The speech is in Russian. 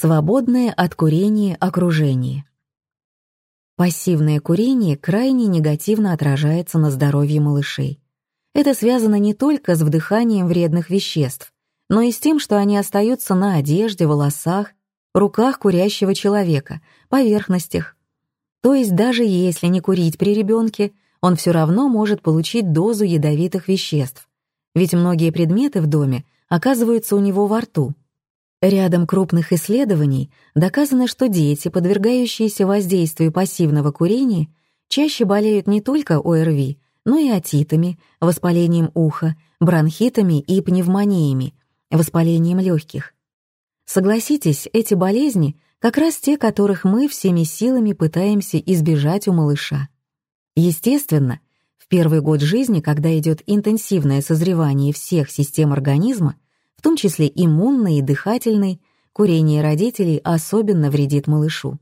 Свободное от курения окружение. Пассивное курение крайне негативно отражается на здоровье малышей. Это связано не только с вдыханием вредных веществ, но и с тем, что они остаются на одежде, волосах, руках курящего человека, поверхностях. То есть даже если не курить при ребенке, он все равно может получить дозу ядовитых веществ, ведь многие предметы в доме оказываются у него во рту. Рядом крупных исследований доказано, что дети, подвергающиеся воздействию пассивного курения, чаще болеют не только ОРВИ, но и отитами, воспалением уха, бронхитами и пневмониями, воспалением легких. Согласитесь, эти болезни как раз те, которых мы всеми силами пытаемся избежать у малыша. Естественно, в первый год жизни, когда идет интенсивное созревание всех систем организма, в том числе иммунной и дыхательной, курение родителей особенно вредит малышу.